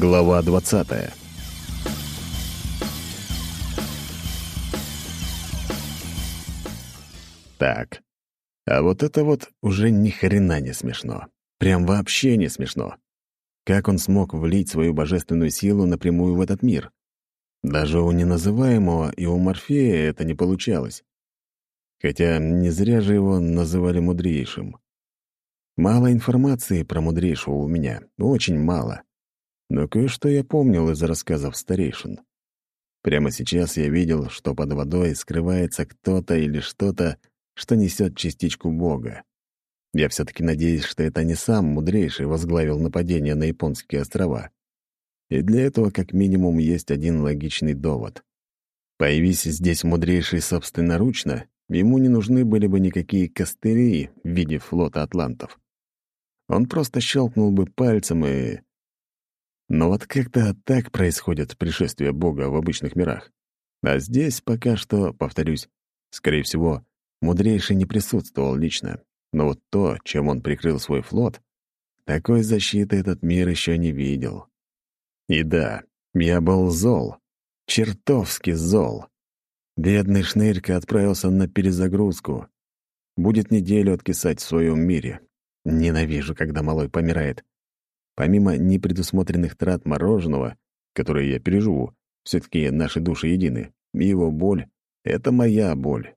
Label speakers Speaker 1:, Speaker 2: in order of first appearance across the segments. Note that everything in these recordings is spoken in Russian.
Speaker 1: Глава 20 Так, а вот это вот уже ни хрена не смешно. Прям вообще не смешно. Как он смог влить свою божественную силу напрямую в этот мир? Даже у неназываемого и у Морфея это не получалось. Хотя не зря же его называли мудрейшим. Мало информации про мудрейшего у меня, очень мало. Но кое-что я помнил из рассказов старейшин. Прямо сейчас я видел, что под водой скрывается кто-то или что-то, что несет частичку Бога. Я все-таки надеюсь, что это не сам мудрейший возглавил нападение на японские острова. И для этого как минимум есть один логичный довод. Появись здесь мудрейший собственноручно, ему не нужны были бы никакие костыри в виде флота атлантов. Он просто щелкнул бы пальцем и но вот как-то так происходит пришествие Бога в обычных мирах. А здесь пока что, повторюсь, скорее всего, мудрейший не присутствовал лично. Но вот то, чем он прикрыл свой флот, такой защиты этот мир еще не видел. И да, я был зол. Чертовски зол. Бедный Шнырька отправился на перезагрузку. Будет неделю откисать в своем мире. Ненавижу, когда малой помирает. Помимо непредусмотренных трат мороженого, которые я переживу, все таки наши души едины, его боль — это моя боль.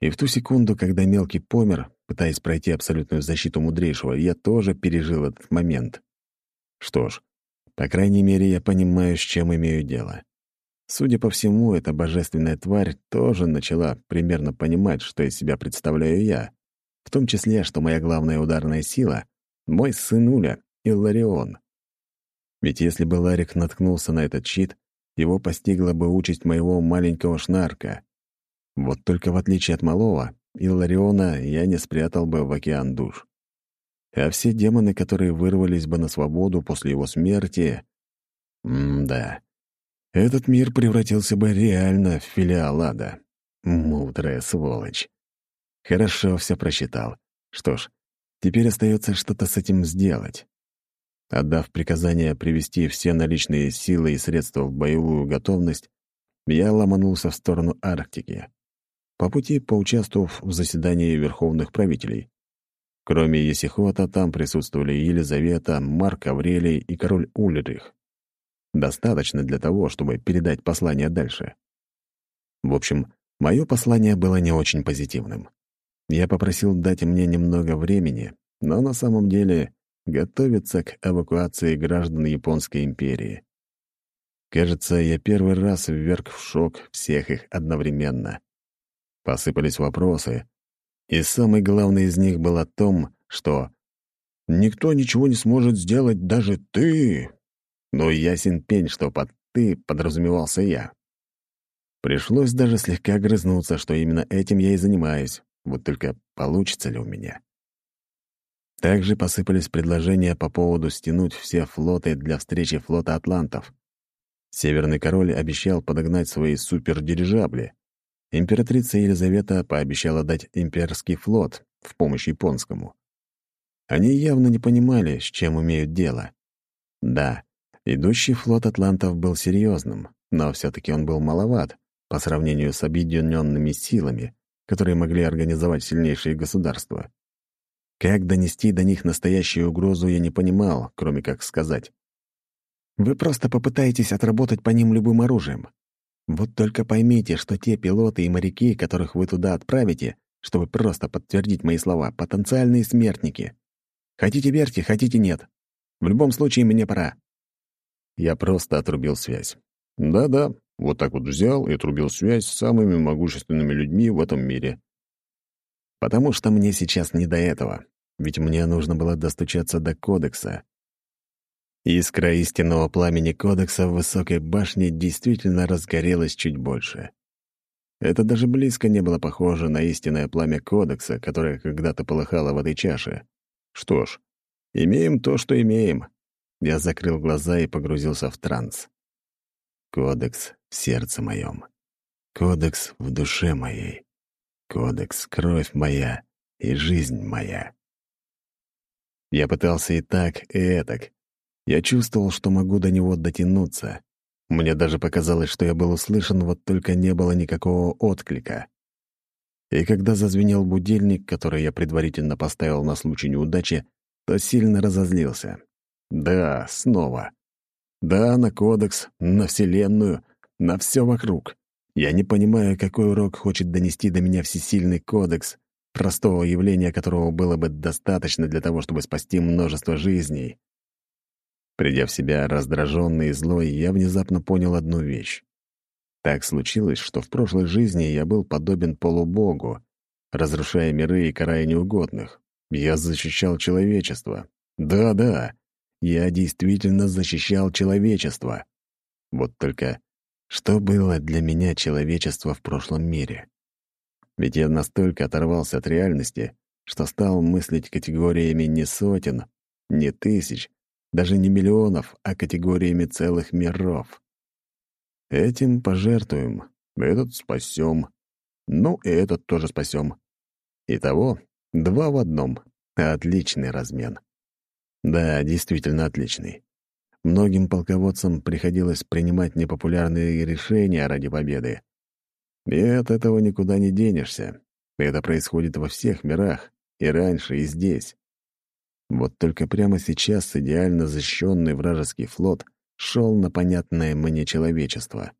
Speaker 1: И в ту секунду, когда мелкий помер, пытаясь пройти абсолютную защиту мудрейшего, я тоже пережил этот момент. Что ж, по крайней мере, я понимаю, с чем имею дело. Судя по всему, эта божественная тварь тоже начала примерно понимать, что из себя представляю я, в том числе, что моя главная ударная сила — мой сынуля, Илларион. Ведь если бы Ларик наткнулся на этот щит, его постигла бы участь моего маленького шнарка. Вот только в отличие от малого, Иллариона я не спрятал бы в океан душ. А все демоны, которые вырвались бы на свободу после его смерти... М-да. Этот мир превратился бы реально в филиал ада. Мудрая сволочь. Хорошо все просчитал. Что ж, теперь остается что-то с этим сделать. Отдав приказание привести все наличные силы и средства в боевую готовность, я ломанулся в сторону Арктики, по пути поучаствовав в заседании верховных правителей. Кроме Есихота, там присутствовали Елизавета, Марк Аврелий и король Ульрих. Достаточно для того, чтобы передать послание дальше. В общем, мое послание было не очень позитивным. Я попросил дать мне немного времени, но на самом деле готовится к эвакуации граждан Японской империи. Кажется, я первый раз вверг в шок всех их одновременно. Посыпались вопросы, и самый главный из них был о том, что «никто ничего не сможет сделать, даже ты». Но ясен пень, что под «ты» подразумевался я. Пришлось даже слегка грызнуться, что именно этим я и занимаюсь. Вот только получится ли у меня? Также посыпались предложения по поводу стянуть все флоты для встречи флота атлантов. Северный король обещал подогнать свои супердирижабли. Императрица Елизавета пообещала дать имперский флот в помощь японскому. Они явно не понимали, с чем имеют дело. Да, идущий флот атлантов был серьезным, но все таки он был маловат по сравнению с объединенными силами, которые могли организовать сильнейшие государства. Как донести до них настоящую угрозу, я не понимал, кроме как сказать. Вы просто попытаетесь отработать по ним любым оружием. Вот только поймите, что те пилоты и моряки, которых вы туда отправите, чтобы просто подтвердить мои слова, потенциальные смертники. Хотите верьте, хотите нет. В любом случае, мне пора. Я просто отрубил связь. Да-да, вот так вот взял и отрубил связь с самыми могущественными людьми в этом мире потому что мне сейчас не до этого, ведь мне нужно было достучаться до кодекса. Искра истинного пламени кодекса в высокой башне действительно разгорелась чуть больше. Это даже близко не было похоже на истинное пламя кодекса, которое когда-то полыхало в этой чаше. Что ж, имеем то, что имеем. Я закрыл глаза и погрузился в транс. Кодекс в сердце моем. Кодекс в душе моей. Кодекс, кровь моя и жизнь моя. Я пытался и так, и этак, Я чувствовал, что могу до него дотянуться. Мне даже показалось, что я был услышан, вот только не было никакого отклика. И когда зазвенел будильник, который я предварительно поставил на случай неудачи, то сильно разозлился. Да, снова. Да, на кодекс, на Вселенную, на все вокруг. Я не понимаю, какой урок хочет донести до меня всесильный кодекс, простого явления которого было бы достаточно для того, чтобы спасти множество жизней. Придя в себя раздраженный и злой, я внезапно понял одну вещь. Так случилось, что в прошлой жизни я был подобен полубогу, разрушая миры и карая неугодных. Я защищал человечество. Да-да, я действительно защищал человечество. Вот только что было для меня человечество в прошлом мире? Ведь я настолько оторвался от реальности, что стал мыслить категориями не сотен, не тысяч, даже не миллионов, а категориями целых миров. Этим пожертвуем, этот спасем, ну и этот тоже спасем. Итого два в одном. Отличный размен. Да, действительно отличный. Многим полководцам приходилось принимать непопулярные решения ради победы. И от этого никуда не денешься. Это происходит во всех мирах, и раньше, и здесь. Вот только прямо сейчас идеально защищенный вражеский флот шел на понятное мне человечество.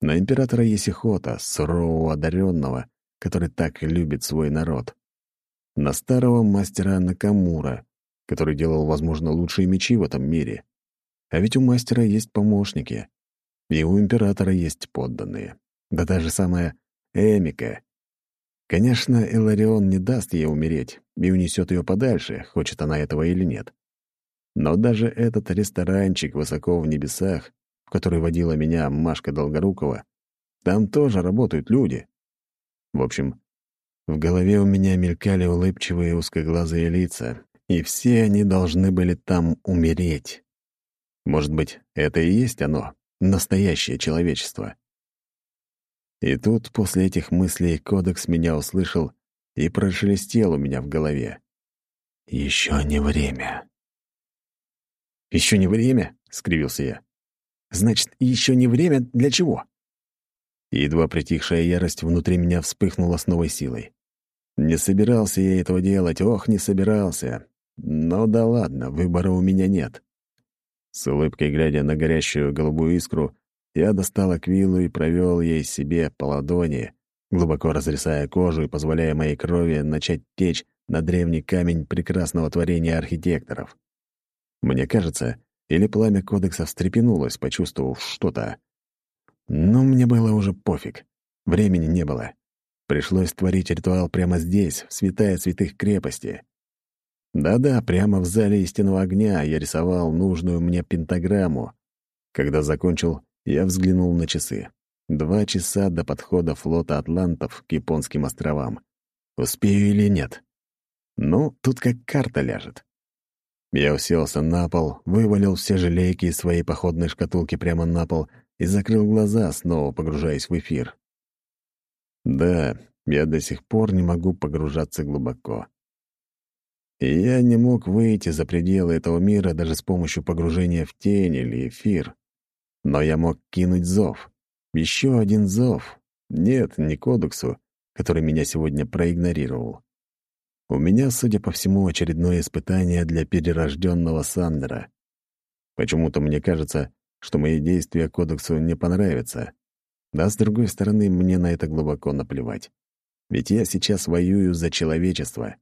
Speaker 1: На императора Есихота, сурового одаренного, который так любит свой народ. На старого мастера Накамура, который делал, возможно, лучшие мечи в этом мире. А ведь у мастера есть помощники, и у императора есть подданные. Да даже самая Эмика, Конечно, Эларион не даст ей умереть и унесет ее подальше, хочет она этого или нет. Но даже этот ресторанчик высоко в небесах, в который водила меня Машка Долгорукова, там тоже работают люди. В общем, в голове у меня мелькали улыбчивые узкоглазые лица, и все они должны были там умереть. Может быть, это и есть оно, настоящее человечество. И тут, после этих мыслей, кодекс меня услышал и прошелестел у меня в голове. «Еще не время». «Еще не время?» — скривился я. «Значит, еще не время для чего?» едва притихшая ярость внутри меня вспыхнула с новой силой. Не собирался я этого делать, ох, не собирался. Но да ладно, выбора у меня нет. С улыбкой глядя на горящую голубую искру, я достал аквилу и провел ей себе по ладони, глубоко разрезая кожу и позволяя моей крови начать течь на древний камень прекрасного творения архитекторов. Мне кажется, или пламя кодекса встрепенулось, почувствовав что-то. Но мне было уже пофиг. Времени не было. Пришлось творить ритуал прямо здесь, в святая святых крепости. Да-да, прямо в зале истинного огня я рисовал нужную мне пентаграмму. Когда закончил, я взглянул на часы. Два часа до подхода флота атлантов к японским островам. Успею или нет? Ну, тут как карта ляжет. Я уселся на пол, вывалил все желейки из своей походной шкатулки прямо на пол и закрыл глаза, снова погружаясь в эфир. Да, я до сих пор не могу погружаться глубоко. И я не мог выйти за пределы этого мира даже с помощью погружения в тень или эфир. Но я мог кинуть зов. Еще один зов. Нет, не кодексу, который меня сегодня проигнорировал. У меня, судя по всему, очередное испытание для перерожденного Сандера. Почему-то мне кажется, что мои действия кодексу не понравятся. Да, с другой стороны, мне на это глубоко наплевать. Ведь я сейчас воюю за человечество.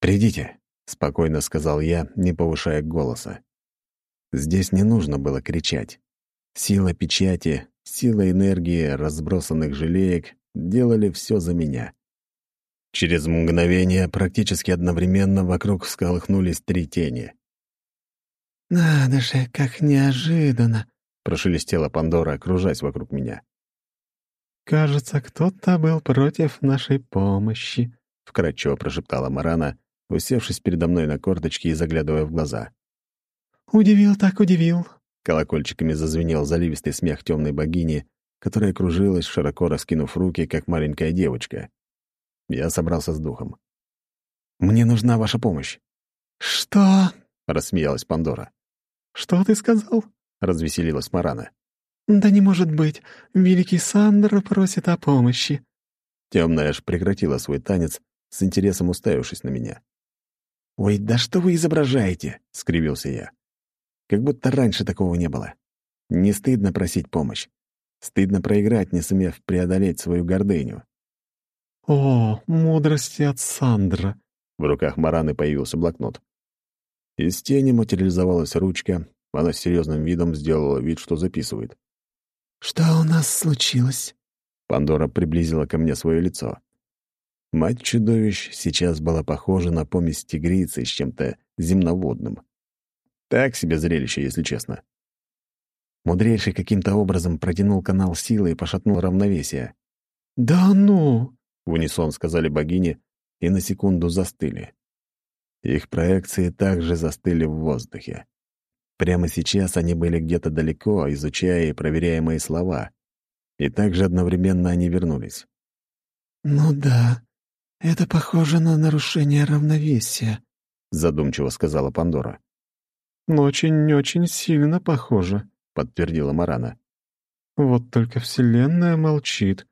Speaker 1: «Придите», — спокойно сказал я, не повышая голоса. Здесь не нужно было кричать. Сила печати, сила энергии разбросанных желеек делали все за меня. Через мгновение, практически одновременно, вокруг всколыхнулись три тени.
Speaker 2: «Надо же, как неожиданно!»
Speaker 1: — прошелестела Пандора, окружаясь вокруг меня.
Speaker 2: «Кажется, кто-то был против нашей помощи», —
Speaker 1: вкратчиво прошептала Марана, усевшись передо мной на корточки и заглядывая в глаза.
Speaker 2: «Удивил так удивил!»
Speaker 1: Колокольчиками зазвенел заливистый смех темной богини, которая кружилась, широко раскинув руки, как маленькая девочка. Я собрался с духом. «Мне нужна ваша помощь».
Speaker 2: «Что?»
Speaker 1: — рассмеялась Пандора.
Speaker 2: «Что ты сказал?»
Speaker 1: — развеселилась Марана.
Speaker 2: «Да не может быть. Великий Сандер просит о помощи».
Speaker 1: Темная аж прекратила свой танец, с интересом уставившись на меня. «Ой, да что вы изображаете?» — скривился я. «Как будто раньше такого не было. Не стыдно просить помощь. Стыдно проиграть, не сумев преодолеть свою гордыню».
Speaker 2: «О, мудрости от Сандра!»
Speaker 1: В руках Мараны появился блокнот. Из тени материализовалась ручка, она с серьезным видом сделала вид, что записывает.
Speaker 2: «Что у нас случилось?»
Speaker 1: Пандора приблизила ко мне свое лицо. Мать чудовищ сейчас была похожа на помесь тигрицы с чем-то земноводным. Так себе зрелище, если честно. Мудрейший каким-то образом протянул канал силы и пошатнул равновесие.
Speaker 2: «Да ну!»
Speaker 1: — в унисон сказали богини и на секунду застыли. Их проекции также застыли в воздухе. Прямо сейчас они были где-то далеко, изучая и проверяя мои слова. И также одновременно они вернулись.
Speaker 2: «Ну да, это похоже на нарушение равновесия», —
Speaker 1: задумчиво сказала Пандора.
Speaker 2: «Очень-очень сильно похоже», — подтвердила Марана. «Вот только Вселенная молчит.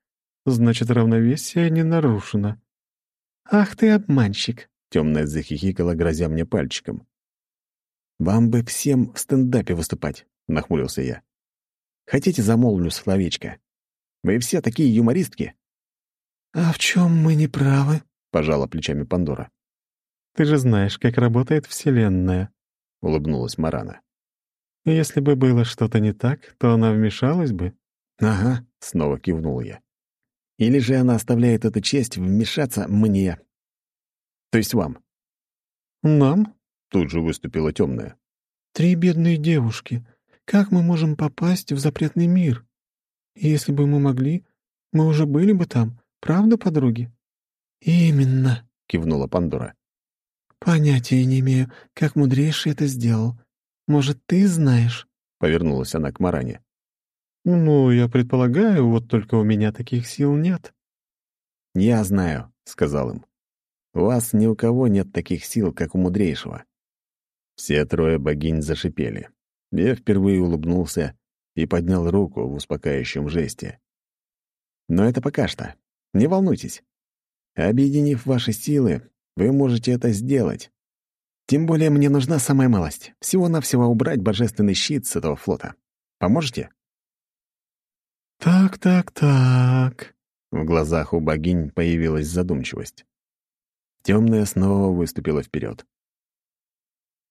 Speaker 2: Значит, равновесие не нарушено». «Ах ты обманщик!» — темная захихикала, грозя мне пальчиком.
Speaker 1: «Вам бы всем в стендапе выступать», — нахмурился я. «Хотите, замолвлю словечко? Вы все такие юмористки».
Speaker 2: «А в чем мы не правы?»
Speaker 1: — пожала плечами Пандора.
Speaker 2: «Ты же знаешь, как работает Вселенная», — улыбнулась Марана. «Если бы было что-то не так, то она вмешалась бы».
Speaker 1: «Ага», — снова кивнул я. «Или же она оставляет эту честь вмешаться мне. То есть вам».
Speaker 2: «Нам?»
Speaker 1: Тут же выступила темная.
Speaker 2: «Три бедные девушки. Как мы можем попасть в запретный мир? Если бы мы могли, мы уже были бы там, правда, подруги?» «Именно», — кивнула Пандора. «Понятия не имею, как мудрейший это сделал. Может, ты знаешь?» — повернулась она к Маране. «Ну, я предполагаю, вот только у меня таких сил нет».
Speaker 1: «Я знаю», — сказал им. «У вас ни у кого нет таких сил, как у мудрейшего. Все трое богинь зашипели. Я впервые улыбнулся и поднял руку в успокаивающем жесте. Но это пока что. Не волнуйтесь. Объединив ваши силы, вы можете это сделать. Тем более мне нужна самая малость. Всего-навсего убрать божественный щит с этого флота. Поможете?
Speaker 2: «Так, так, так...»
Speaker 1: В глазах у богинь появилась задумчивость. Темная снова выступила вперед.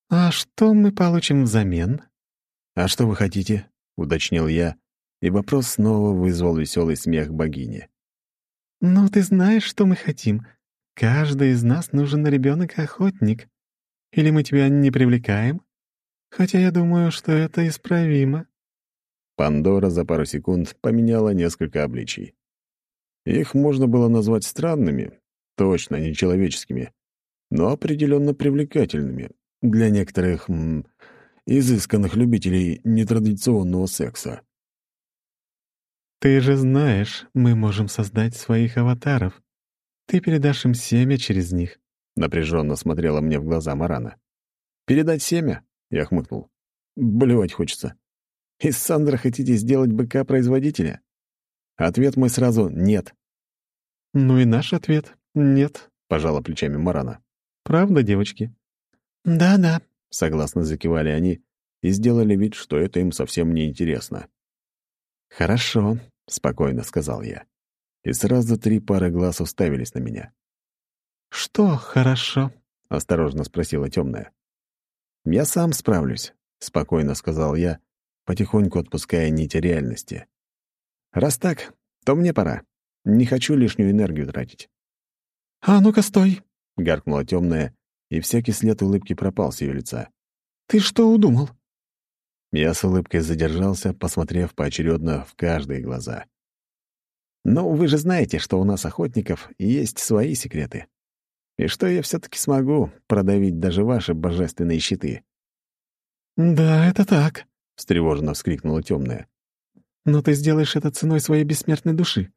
Speaker 2: «А что мы получим взамен?»
Speaker 1: «А что вы хотите?» — уточнил я, и вопрос снова вызвал веселый смех богини.
Speaker 2: «Ну, ты знаешь, что мы хотим. Каждый из нас нужен ребенок-охотник. Или мы тебя не привлекаем? Хотя я думаю, что это исправимо».
Speaker 1: Пандора за пару секунд поменяла несколько обличий. Их можно было назвать странными, точно нечеловеческими, но определенно привлекательными, для некоторых м, изысканных любителей нетрадиционного секса.
Speaker 2: «Ты же знаешь, мы можем создать своих аватаров. Ты передашь им семя через них», —
Speaker 1: напряженно смотрела мне в глаза Марана. «Передать семя?» — я хмыкнул. «Блевать хочется. Из Сандра хотите сделать быка-производителя?» Ответ мой сразу «нет».
Speaker 2: «Ну и наш ответ — нет», —
Speaker 1: пожала плечами Марана.
Speaker 2: «Правда, девочки?» «Да-да», —
Speaker 1: согласно закивали они и сделали вид, что это им совсем не интересно. «Хорошо», — спокойно сказал я. И сразу три пары глаз уставились на меня.
Speaker 2: «Что хорошо?»
Speaker 1: — осторожно спросила темная. «Я сам справлюсь», — спокойно сказал я, потихоньку отпуская нити реальности. «Раз так, то мне пора. Не хочу лишнюю энергию тратить».
Speaker 2: «А ну-ка, стой!»
Speaker 1: — гаркнула темная и всякий след улыбки пропал с ее лица.
Speaker 2: «Ты что удумал?»
Speaker 1: Я с улыбкой задержался, посмотрев поочередно в каждые глаза. «Ну, вы же знаете, что у нас, охотников, есть свои секреты. И что я все таки смогу продавить даже ваши божественные щиты».
Speaker 2: «Да, это так», —
Speaker 1: встревоженно вскрикнула темная.
Speaker 2: «Но ты сделаешь это ценой своей бессмертной души.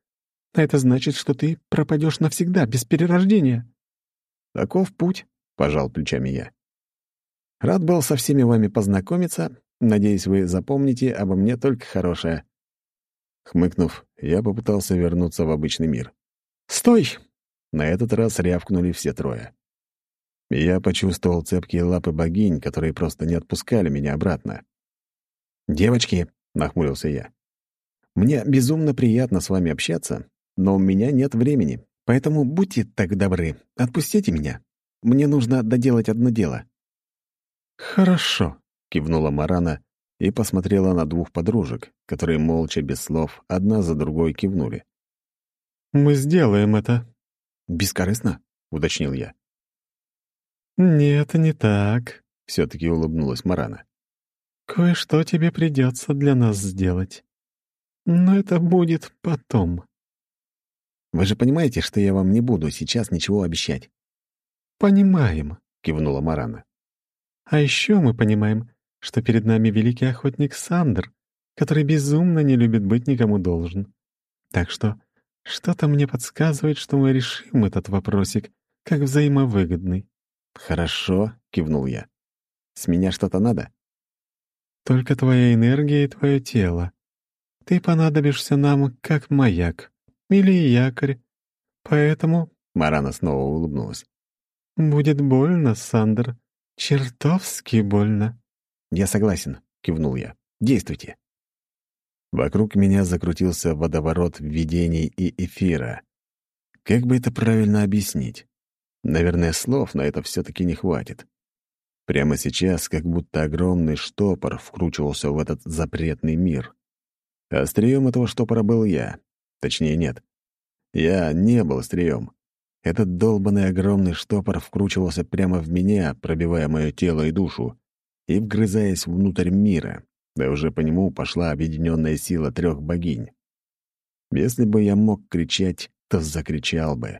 Speaker 2: А это значит, что ты пропадешь навсегда, без перерождения».
Speaker 1: «Таков путь», пожал плечами я. Рад был со всеми вами познакомиться. Надеюсь, вы запомните обо мне только хорошее». Хмыкнув, я попытался вернуться в обычный мир. «Стой!» На этот раз рявкнули все трое. Я почувствовал цепкие лапы богинь, которые просто не отпускали меня обратно. «Девочки», — нахмурился я, — «мне безумно приятно с вами общаться, но у меня нет времени, поэтому будьте так добры, отпустите меня. Мне нужно доделать одно дело». «Хорошо», — кивнула Марана и посмотрела на двух подружек, которые молча, без слов, одна за другой кивнули.
Speaker 2: «Мы сделаем это».
Speaker 1: «Бескорыстно?» — уточнил я.
Speaker 2: «Нет, не так», — все-таки улыбнулась Марана. «Кое-что тебе придется для нас сделать. Но это будет потом».
Speaker 1: «Вы же понимаете, что я вам не буду сейчас ничего обещать?»
Speaker 2: «Понимаем», — кивнула
Speaker 1: Марана.
Speaker 2: «А еще мы понимаем, что перед нами великий охотник Сандер, который безумно не любит быть никому должен. Так что что-то мне подсказывает, что мы решим этот вопросик как взаимовыгодный.
Speaker 1: «Хорошо», — кивнул я. «С меня что-то надо?»
Speaker 2: «Только твоя энергия и твое тело. Ты понадобишься нам как маяк или якорь. Поэтому...»
Speaker 1: Марана снова улыбнулась.
Speaker 2: «Будет больно, Сандер. Чертовски больно».
Speaker 1: «Я согласен», — кивнул я. «Действуйте». Вокруг меня закрутился водоворот видений и эфира. Как бы это правильно объяснить? Наверное, слов на это все таки не хватит. Прямо сейчас как будто огромный штопор вкручивался в этот запретный мир. Острием этого штопора был я. Точнее, нет. Я не был острием. Этот долбанный огромный штопор вкручивался прямо в меня, пробивая мое тело и душу, и вгрызаясь внутрь мира, да уже по нему пошла объединенная сила трех богинь. Если бы я мог кричать, то закричал бы.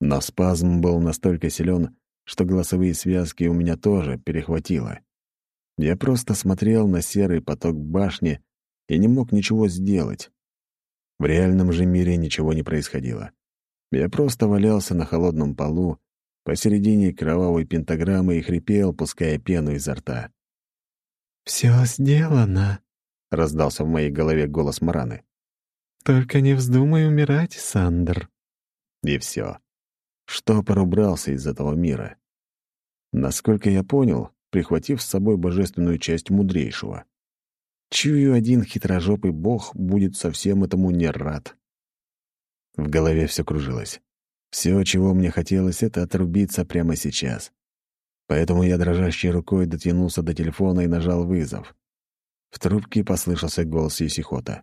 Speaker 1: Но спазм был настолько силен, что голосовые связки у меня тоже перехватило. Я просто смотрел на серый поток башни и не мог ничего сделать. В реальном же мире ничего не происходило. Я просто валялся на холодном полу, посередине кровавой пентаграммы и хрипел, пуская пену изо рта.
Speaker 2: «Все сделано», — раздался в моей голове голос Мараны. «Только не вздумай умирать, Сандер».
Speaker 1: И все. Штопор убрался из этого мира. Насколько я понял, прихватив с собой божественную часть мудрейшего. Чую, один хитрожопый бог будет совсем этому не рад. В голове все кружилось. Все, чего мне хотелось, это отрубиться прямо сейчас. Поэтому я дрожащей рукой дотянулся до телефона и нажал вызов. В трубке послышался голос Исихота.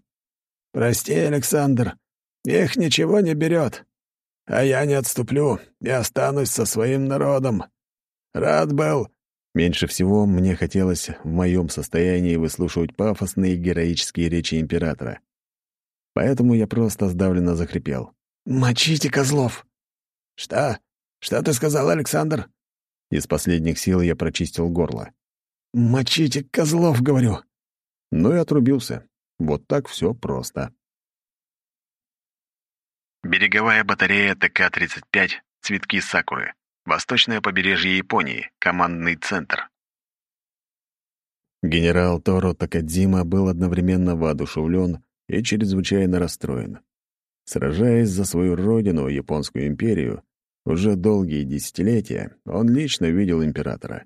Speaker 3: «Прости, Александр, их ничего не берет, а я не отступлю и останусь со своим народом. Рад был».
Speaker 1: Меньше всего мне хотелось в моем состоянии выслушивать пафосные героические речи императора. Поэтому я просто сдавленно захрипел.
Speaker 3: «Мочите козлов!» «Что? Что ты сказал, Александр?»
Speaker 1: Из последних сил я прочистил горло.
Speaker 3: «Мочите козлов, говорю!»
Speaker 1: Ну и отрубился. Вот так все просто.
Speaker 4: Береговая батарея ТК-35 «Цветки Сакуры». Восточное побережье Японии. Командный центр.
Speaker 1: Генерал Торо Такадзима был одновременно воодушевлен и чрезвычайно расстроен. Сражаясь за свою родину, Японскую империю, уже долгие десятилетия он лично видел императора.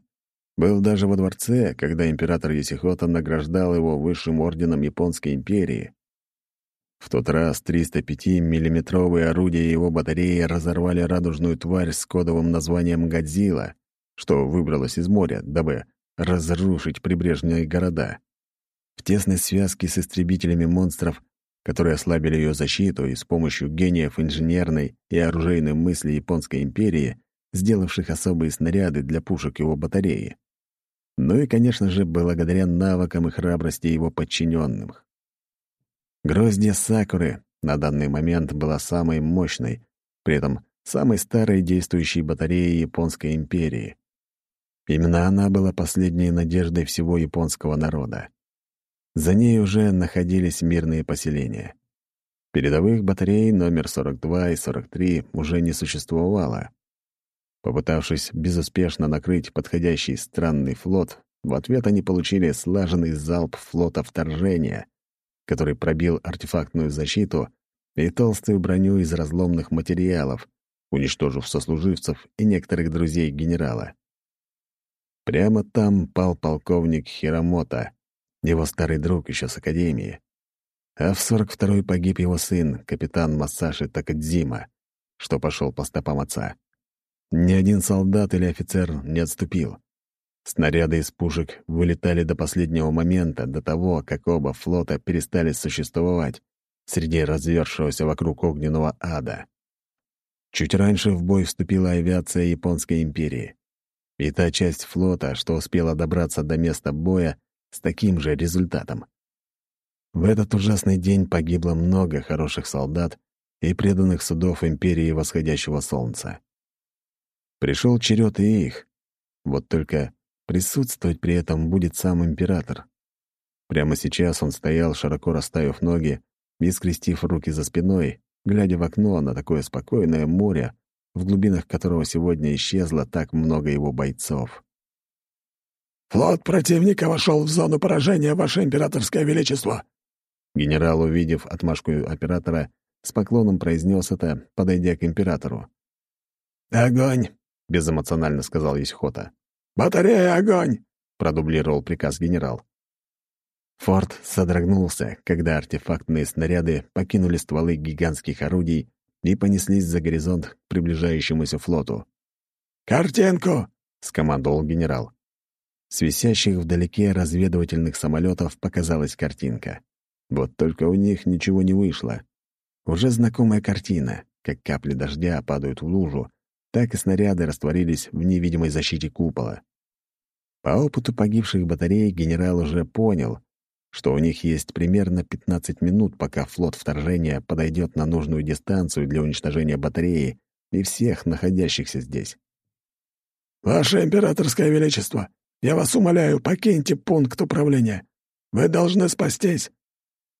Speaker 1: Был даже во дворце, когда император Есихота награждал его высшим орденом Японской империи. В тот раз 305-миллиметровые орудия его батареи разорвали радужную тварь с кодовым названием «Годзилла», что выбралась из моря, дабы разрушить прибрежные города. В тесной связке с истребителями монстров которые ослабили ее защиту и с помощью гениев инженерной и оружейной мысли Японской империи, сделавших особые снаряды для пушек его батареи. Ну и, конечно же, благодаря навыкам и храбрости его подчиненных. Гроздья Сакуры на данный момент была самой мощной, при этом самой старой действующей батареей Японской империи. Именно она была последней надеждой всего японского народа. За ней уже находились мирные поселения. Передовых батарей номер 42 и 43 уже не существовало. Попытавшись безуспешно накрыть подходящий странный флот, в ответ они получили слаженный залп флота вторжения, который пробил артефактную защиту и толстую броню из разломных материалов, уничтожив сослуживцев и некоторых друзей генерала. Прямо там пал полковник Хиромото, его старый друг еще с Академии. А в 42-й погиб его сын, капитан Масаши Такадзима, что пошел по стопам отца. Ни один солдат или офицер не отступил. Снаряды из пушек вылетали до последнего момента, до того, как оба флота перестали существовать среди развершегося вокруг огненного ада. Чуть раньше в бой вступила авиация Японской империи. И та часть флота, что успела добраться до места боя с таким же результатом. В этот ужасный день погибло много хороших солдат и преданных судов империи восходящего солнца. Пришел черед и их. Вот только Присутствовать при этом будет сам император. Прямо сейчас он стоял, широко расставив ноги и скрестив руки за спиной, глядя в окно на такое спокойное море, в глубинах которого сегодня исчезло так много его бойцов.
Speaker 3: «Флот противника вошел в зону поражения, Ваше Императорское Величество!»
Speaker 1: Генерал, увидев отмашку оператора, с поклоном произнес это, подойдя к императору.
Speaker 3: «Огонь!»
Speaker 1: — безэмоционально сказал Исхота.
Speaker 3: «Батарея, огонь!»
Speaker 1: — продублировал приказ генерал. Форт содрогнулся, когда артефактные снаряды покинули стволы гигантских орудий и понеслись за горизонт к приближающемуся флоту.
Speaker 3: «Картинку!» — скомандовал генерал.
Speaker 1: С висящих вдалеке разведывательных самолетов показалась картинка. Вот только у них ничего не вышло. Уже знакомая картина, как капли дождя падают в лужу, так и снаряды растворились в невидимой защите купола. По опыту погибших батарей генерал уже понял, что у них есть примерно 15 минут, пока флот вторжения подойдет на нужную дистанцию для уничтожения батареи и всех находящихся здесь.
Speaker 3: «Ваше императорское величество, я вас умоляю, покиньте пункт управления. Вы должны спастись!»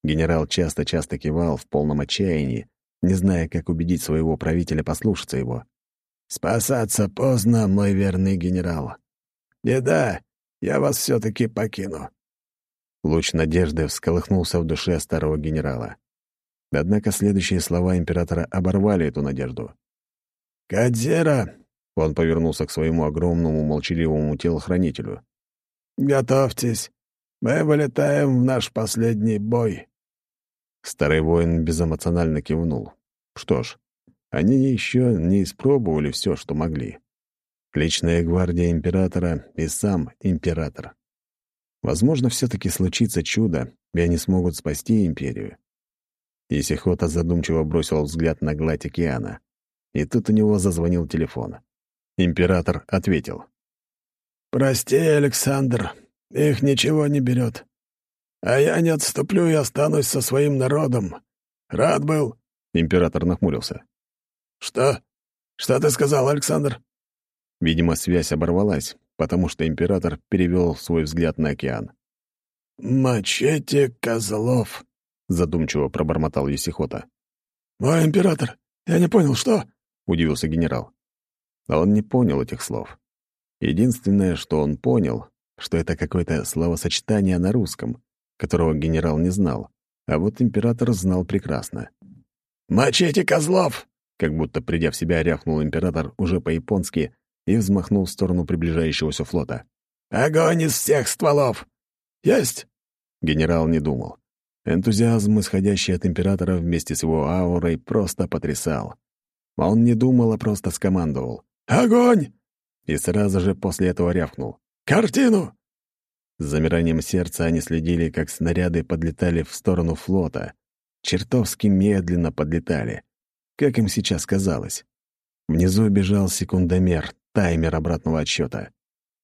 Speaker 1: Генерал часто-часто кивал в полном отчаянии, не зная, как убедить своего правителя послушаться его. Спасаться поздно, мой верный генерал. И да, я вас все-таки покину. Луч надежды всколыхнулся в душе старого генерала. Однако следующие слова императора оборвали эту надежду. «Кадзера!» — он повернулся к своему огромному молчаливому телохранителю.
Speaker 3: «Готовьтесь. Мы вылетаем в наш последний бой».
Speaker 1: Старый воин безэмоционально кивнул. Что ж, они еще не испробовали все, что могли. Личная гвардия императора и сам император. Возможно, все-таки случится чудо, и они смогут спасти империю. Исихота задумчиво бросил взгляд на гладь океана. И тут у него зазвонил телефон. Император ответил.
Speaker 3: «Прости, Александр, их ничего не берет. А я не отступлю и останусь со своим народом. Рад был?»
Speaker 1: Император нахмурился.
Speaker 3: «Что? Что ты сказал, Александр?»
Speaker 1: Видимо, связь оборвалась, потому что император перевел свой взгляд на океан.
Speaker 3: «Мачете козлов», — задумчиво пробормотал Есихота. «Мой император, я не понял, что?»
Speaker 1: — удивился генерал. А он не понял этих слов. Единственное, что он понял, что это какое-то словосочетание на русском, которого генерал не знал, а вот император знал прекрасно.
Speaker 3: «Мочите козлов!»
Speaker 1: Как будто придя в себя, рявкнул император уже по-японски и взмахнул в сторону приближающегося флота.
Speaker 3: «Огонь из всех стволов! Есть!»
Speaker 1: Генерал не думал. Энтузиазм, исходящий от императора вместе с его аурой, просто потрясал. Он не думал, а просто скомандовал.
Speaker 3: «Огонь!»
Speaker 1: И сразу же после этого рявкнул.
Speaker 3: «Картину!»
Speaker 1: С замиранием сердца они следили, как снаряды подлетали в сторону флота. Чертовски медленно подлетали как им сейчас казалось. Внизу бежал секундомер, таймер обратного отсчета.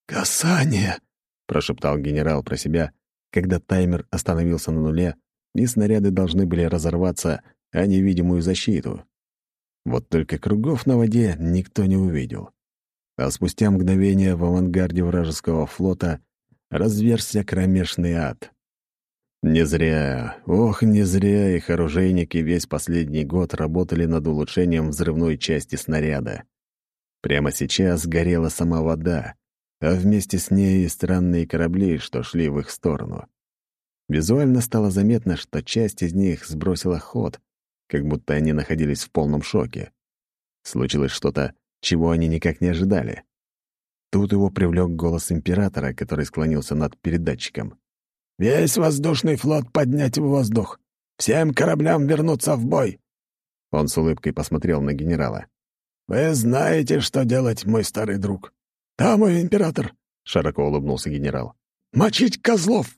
Speaker 3: «Касание!»
Speaker 1: — прошептал генерал про себя, когда таймер остановился на нуле, и снаряды должны были разорваться о невидимую защиту. Вот только кругов на воде никто не увидел. А спустя мгновение в авангарде вражеского флота разверзся кромешный ад. Не зря, ох, не зря их оружейники весь последний год работали над улучшением взрывной части снаряда. Прямо сейчас горела сама вода, а вместе с ней и странные корабли, что шли в их сторону. Визуально стало заметно, что часть из них сбросила ход, как будто они находились в полном шоке. Случилось что-то, чего они никак не ожидали. Тут его привлек голос императора, который склонился над передатчиком.
Speaker 3: «Весь воздушный флот поднять в воздух! Всем кораблям вернуться в бой!»
Speaker 1: Он с улыбкой посмотрел на генерала.
Speaker 3: «Вы знаете, что делать, мой старый друг?» «Да, мой император», —
Speaker 1: широко улыбнулся генерал.
Speaker 3: «Мочить козлов!»